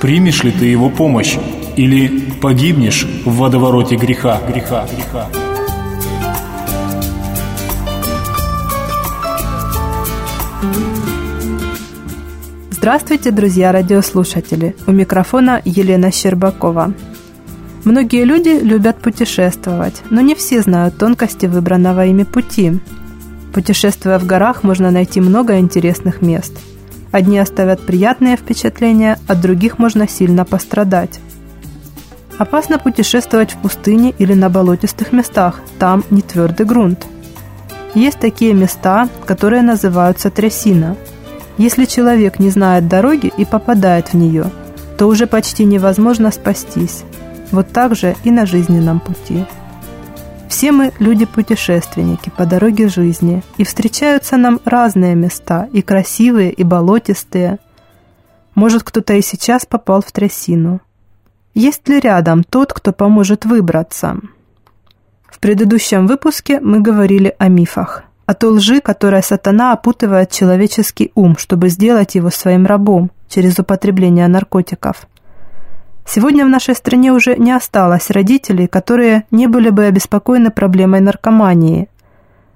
Примешь ли ты его помощь или погибнешь в водовороте греха, греха, греха. Здравствуйте, друзья радиослушатели! У микрофона Елена Щербакова. Многие люди любят путешествовать, но не все знают тонкости выбранного ими пути. Путешествуя в горах, можно найти много интересных мест. Одни оставят приятные впечатления, от других можно сильно пострадать. Опасно путешествовать в пустыне или на болотистых местах, там не твердый грунт. Есть такие места, которые называются трясина – если человек не знает дороги и попадает в нее, то уже почти невозможно спастись. Вот так же и на жизненном пути. Все мы люди-путешественники по дороге жизни, и встречаются нам разные места, и красивые, и болотистые. Может, кто-то и сейчас попал в трясину. Есть ли рядом тот, кто поможет выбраться? В предыдущем выпуске мы говорили о мифах о той лжи, которая сатана опутывает человеческий ум, чтобы сделать его своим рабом через употребление наркотиков. Сегодня в нашей стране уже не осталось родителей, которые не были бы обеспокоены проблемой наркомании.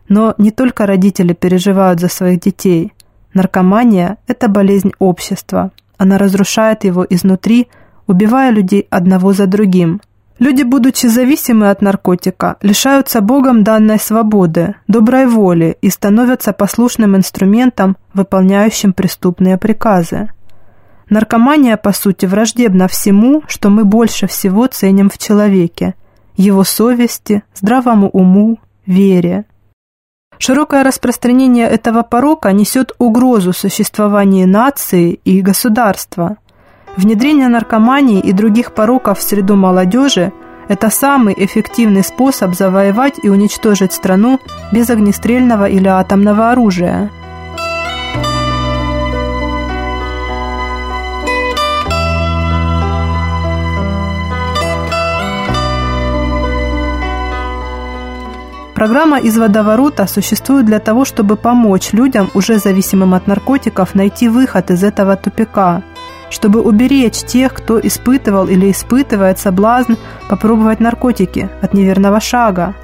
Но не только родители переживают за своих детей. Наркомания – это болезнь общества. Она разрушает его изнутри, убивая людей одного за другим – Люди, будучи зависимы от наркотика, лишаются Богом данной свободы, доброй воли и становятся послушным инструментом, выполняющим преступные приказы. Наркомания, по сути, враждебна всему, что мы больше всего ценим в человеке – его совести, здравому уму, вере. Широкое распространение этого порока несет угрозу существованию нации и государства – Внедрение наркомании и других пороков в среду молодежи – это самый эффективный способ завоевать и уничтожить страну без огнестрельного или атомного оружия. Программа «Из водоворота» существует для того, чтобы помочь людям, уже зависимым от наркотиков, найти выход из этого тупика – чтобы уберечь тех, кто испытывал или испытывает соблазн попробовать наркотики от неверного шага.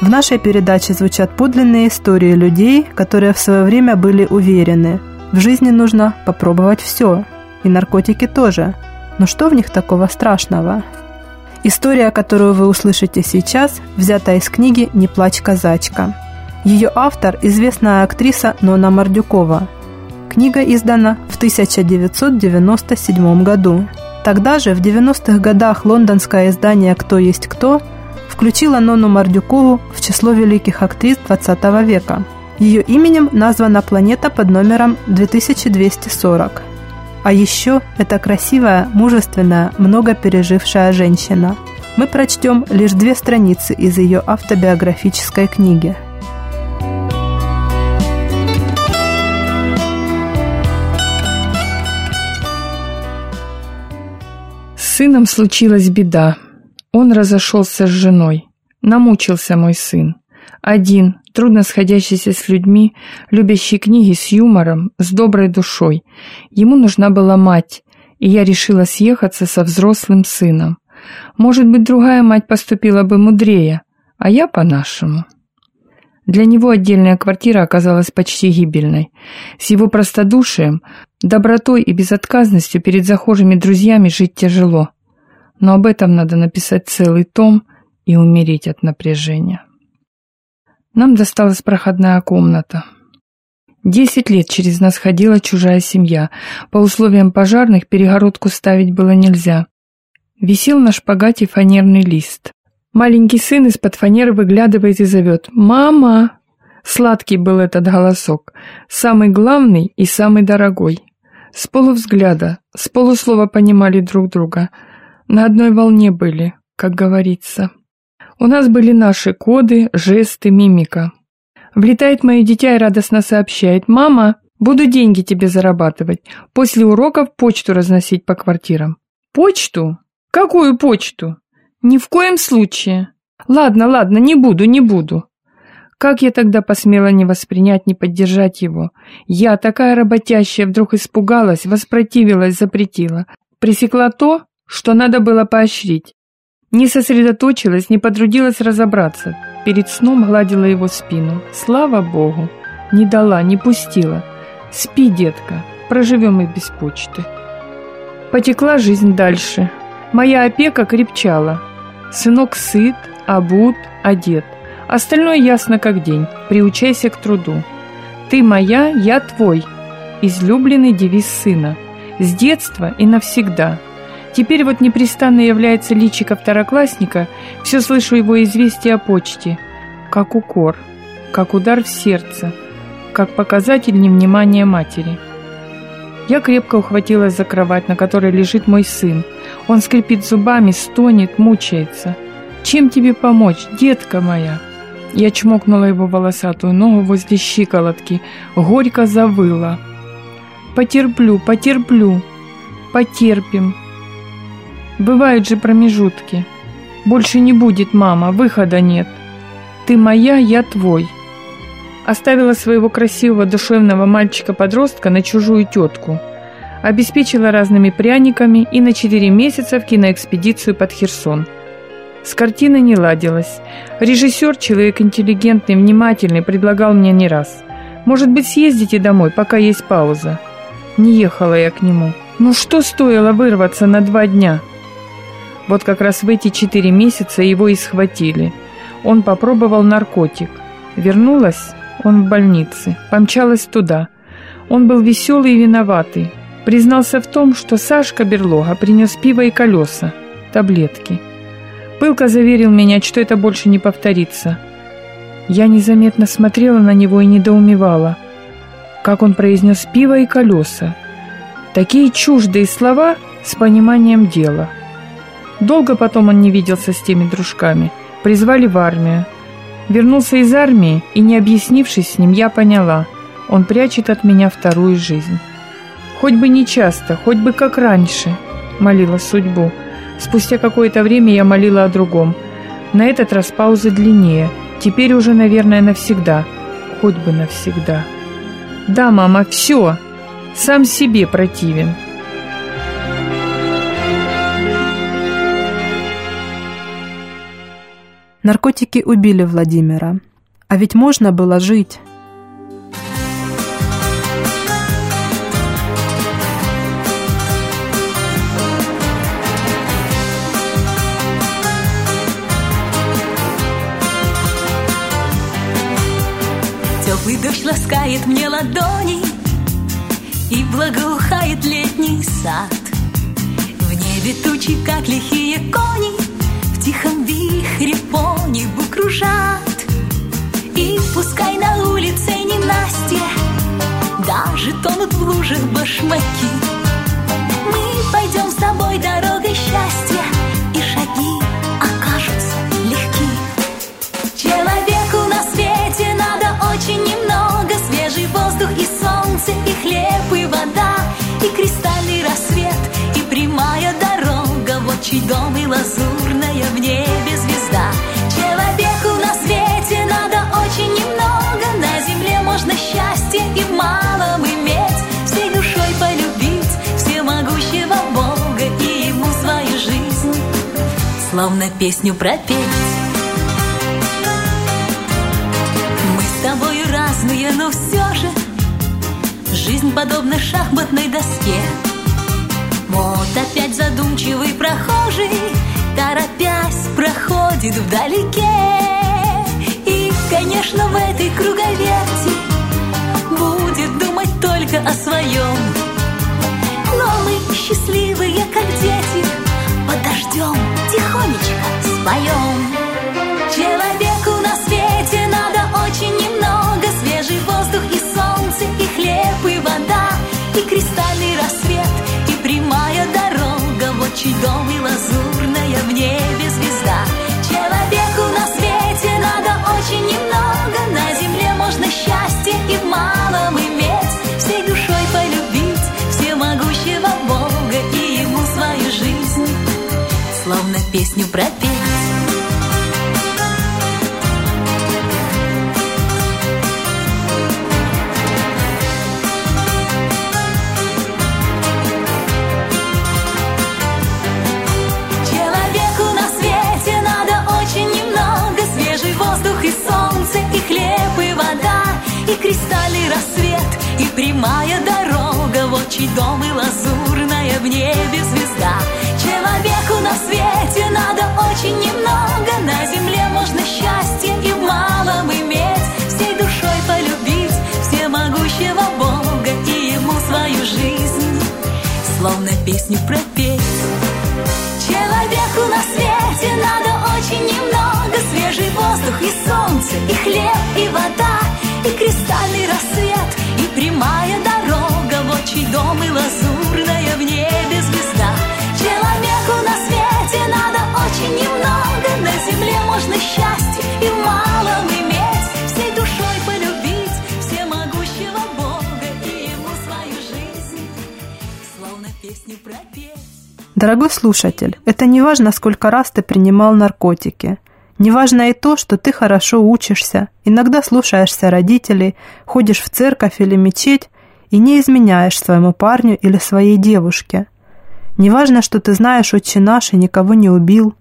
В нашей передаче звучат подлинные истории людей, которые в свое время были уверены, в жизни нужно попробовать все, и наркотики тоже. Но что в них такого страшного? История, которую вы услышите сейчас, взята из книги «Не плачь, казачка». Ее автор – известная актриса Нона Мордюкова – Книга издана в 1997 году. Тогда же, в 90-х годах, лондонское издание «Кто есть кто» включило Нону Мордюкову в число великих актрис 20 века. Ее именем названа планета под номером 2240. А еще это красивая, мужественная, много пережившая женщина. Мы прочтем лишь две страницы из ее автобиографической книги – сыном случилась беда. Он разошелся с женой. Намучился мой сын. Один, трудно сходящийся с людьми, любящий книги с юмором, с доброй душой. Ему нужна была мать, и я решила съехаться со взрослым сыном. Может быть, другая мать поступила бы мудрее, а я по-нашему. Для него отдельная квартира оказалась почти гибельной. С его простодушием, добротой и безотказностью перед захожими друзьями жить тяжело. Но об этом надо написать целый том и умереть от напряжения. Нам досталась проходная комната. Десять лет через нас ходила чужая семья. По условиям пожарных перегородку ставить было нельзя. Висел на шпагате фанерный лист. Маленький сын из-под фанеры выглядывает и зовет «Мама!». Сладкий был этот голосок, самый главный и самый дорогой. С полувзгляда, с полуслова понимали друг друга. На одной волне были, как говорится. У нас были наши коды, жесты, мимика. Влетает мое дитя и радостно сообщает «Мама, буду деньги тебе зарабатывать, после уроков почту разносить по квартирам». «Почту? Какую почту?» Ни в коем случае. Ладно, ладно, не буду, не буду. Как я тогда посмела не воспринять, не поддержать его? Я, такая работящая, вдруг испугалась, воспротивилась, запретила. Пресекла то, что надо было поощрить. Не сосредоточилась, не потрудилась разобраться. Перед сном гладила его спину. Слава Богу. Не дала, не пустила. Спи, детка, проживем и без почты. Потекла жизнь дальше. Моя опека крепчала. Сынок сыт, обут, одет. Остальное ясно как день. Приучайся к труду. Ты моя, я твой. Излюбленный девиз сына. С детства и навсегда. Теперь вот непрестанно является личико второклассника, все слышу его известие о почте. Как укор, как удар в сердце, как показатель невнимания матери. Я крепко ухватилась за кровать, на которой лежит мой сын. Он скрипит зубами, стонет, мучается. «Чем тебе помочь, детка моя?» Я чмокнула его волосатую ногу возле щиколотки, горько завыла. «Потерплю, потерплю, потерпим. Бывают же промежутки. Больше не будет, мама, выхода нет. Ты моя, я твой». Оставила своего красивого душевного мальчика-подростка на чужую тетку. Обеспечила разными пряниками и на 4 месяца в киноэкспедицию под Херсон. С картиной не ладилось. Режиссер, человек интеллигентный, внимательный, предлагал мне не раз. «Может быть, съездите домой, пока есть пауза?» Не ехала я к нему. Ну что стоило вырваться на два дня? Вот как раз в эти четыре месяца его и схватили. Он попробовал наркотик. Вернулась, он в больнице. Помчалась туда. Он был веселый и виноватый. Признался в том, что Сашка Берлога принес пиво и колеса, таблетки. Пылко заверил меня, что это больше не повторится. Я незаметно смотрела на него и недоумевала. Как он произнес пиво и колеса. Такие чуждые слова с пониманием дела. Долго потом он не виделся с теми дружками. Призвали в армию. Вернулся из армии, и не объяснившись с ним, я поняла, он прячет от меня вторую жизнь. Хоть бы не часто, хоть бы как раньше, молила судьбу. Спустя какое-то время я молила о другом. На этот раз пауза длиннее. Теперь уже, наверное, навсегда. Хоть бы навсегда. Да, мама, все. Сам себе противен. Наркотики убили Владимира. А ведь можно было жить. Теплый дождь ласкает мне ладони И благоухает летний сад В небе тучи, как лихие кони тихом вихре по небу кружат. И пускай на улице не Настя Даже тонут в лужах башмаки. Мы пойдем с тобой дорогой счастья песню пропеть. Мы с тобою разные, но все же Жизнь подобна шахматной доске. Вот опять задумчивый прохожий Торопясь проходит вдалеке. И, конечно, в этой круговерти Будет думать только о своем Но мы счастливые, как дети Подождем, тихонечко споем Человеку на свете надо очень немного. Свежий воздух и солнце, и хлеб, и вода И кристальный рассвет, и прямая дорога Вот чей дом и вода И кристальный рассвет, и прямая дорога. Вот чей дом и лазурная в небе песню пропеть Человеку на свете надо очень немного. Свежий воздух и солнце, и хлеб, и вода И кристальный рассвет, Дорогой слушатель, это не важно, сколько раз ты принимал наркотики. Не важно и то, что ты хорошо учишься, иногда слушаешься родителей, ходишь в церковь или мечеть и не изменяешь своему парню или своей девушке. Не важно, что ты знаешь отче наш и никого не убил.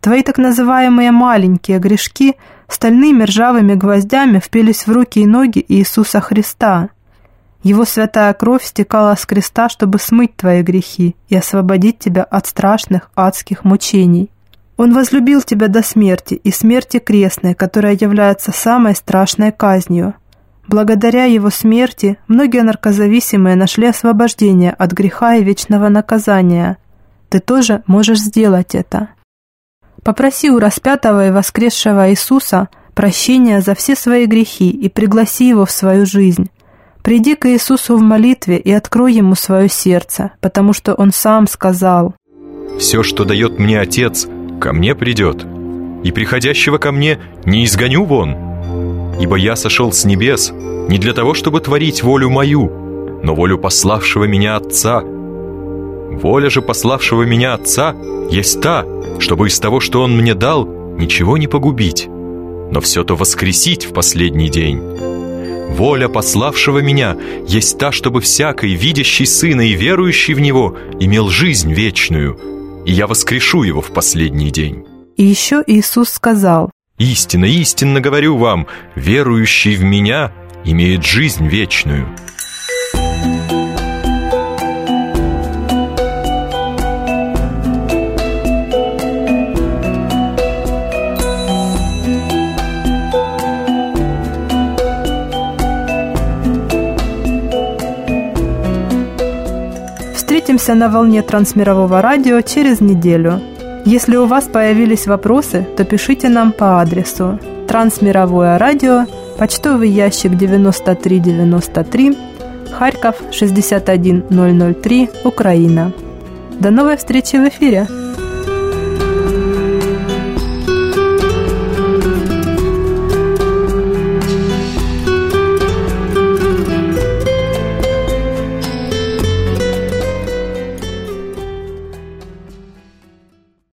Твои так называемые маленькие грешки стальными ржавыми гвоздями впились в руки и ноги Иисуса Христа. Его святая кровь стекала с креста, чтобы смыть твои грехи и освободить тебя от страшных адских мучений. Он возлюбил тебя до смерти и смерти крестной, которая является самой страшной казнью. Благодаря его смерти многие наркозависимые нашли освобождение от греха и вечного наказания. Ты тоже можешь сделать это. Попроси у распятого и воскресшего Иисуса прощения за все свои грехи и пригласи его в свою жизнь. Приди к Иисусу в молитве и открой Ему свое сердце, потому что Он сам сказал, «Все, что дает мне Отец, ко мне придет, и приходящего ко мне не изгоню вон. Ибо я сошел с небес не для того, чтобы творить волю мою, но волю пославшего меня Отца. Воля же пославшего меня Отца есть та, чтобы из того, что Он мне дал, ничего не погубить, но все то воскресить в последний день». Воля пославшего меня есть та, чтобы всякий, видящий Сына и верующий в Него, имел жизнь вечную, и я воскрешу его в последний день». И еще Иисус сказал, «Истинно, истинно говорю вам, верующий в Меня имеет жизнь вечную». Встретимся на волне трансмирового радио через неделю. Если у вас появились вопросы, то пишите нам по адресу Трансмировое радио, почтовый ящик 9393, Харьков 61003, Украина. До новой встречи в эфире!